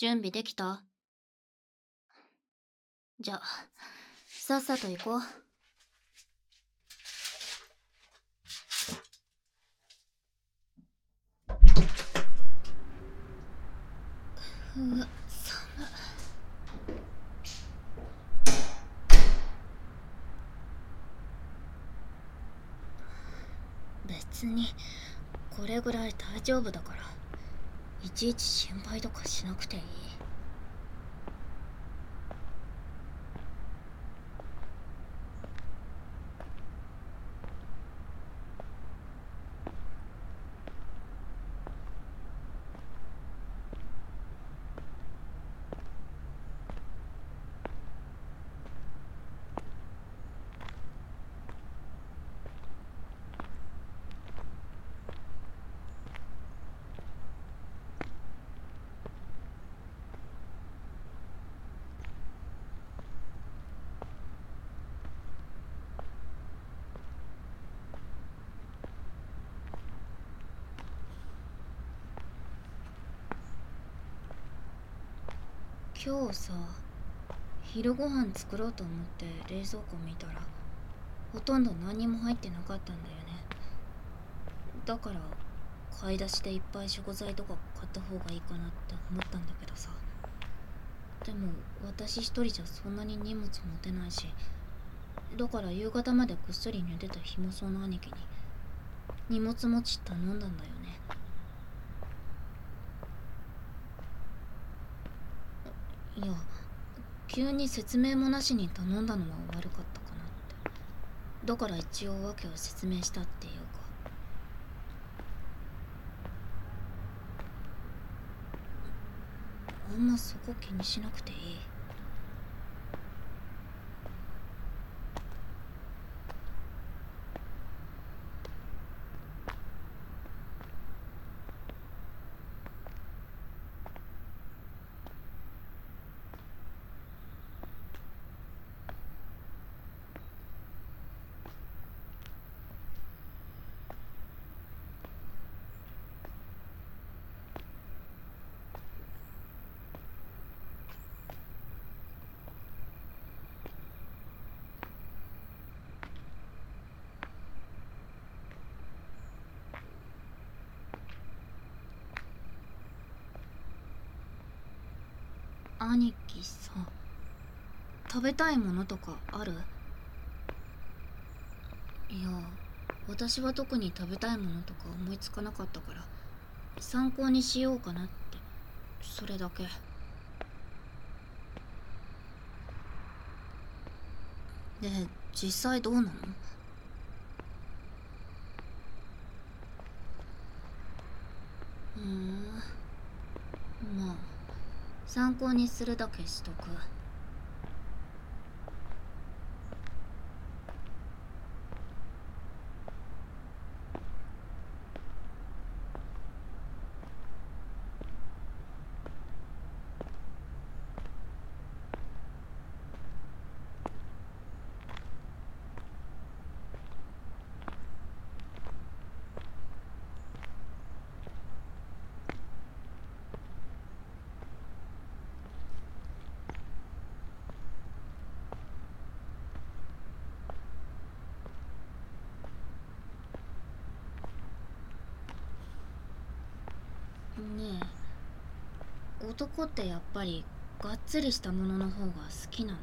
準備できた？じゃあさっさと行こう。うわ寒別にこれぐらい大丈夫だから。いちいち心配とかしなくていい。今日さ昼ご飯作ろうと思って冷蔵庫見たらほとんど何も入ってなかったんだよね。だから買い出しでいっぱい食材とか買った方がいいかなって思ったんだけどさ。でも私一人じゃそんなに荷物持てないしだから夕方までぐっすり寝てたひもそうの兄貴に荷物持ち頼んだんだよね。いや急に説明もなしに頼んだのは悪かったかなって。だから一応訳を説明したっていうか。あんまそこ気にしなくていい。兄貴さ食べたいものとかある？いや私は特に食べたいものとか思いつかなかったから参考にしようかなって。それだけ。で実際どうなの？ふんまあ。参考にするだけしとく。ねえ男ってやっぱりがっつりしたものの方が好きなの？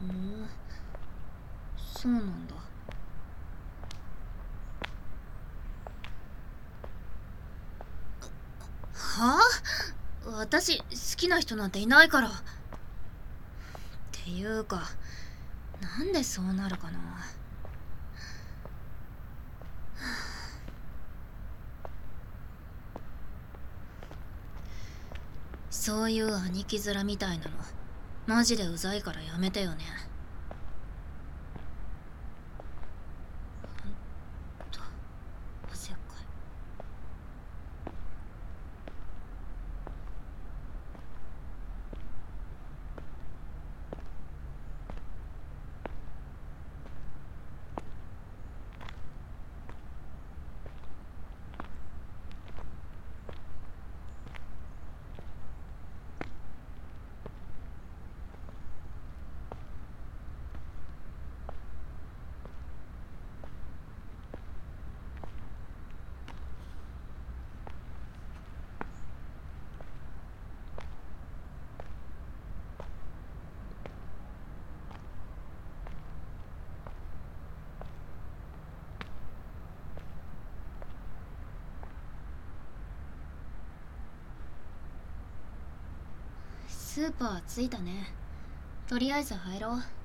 ふんそうなんだ。はあ私好きな人なんていないから。っていうかなんでそうなるかな？そういう兄貴面みたいなの。マジでうざいからやめてよね。スーパー着いたね。とりあえず入ろう。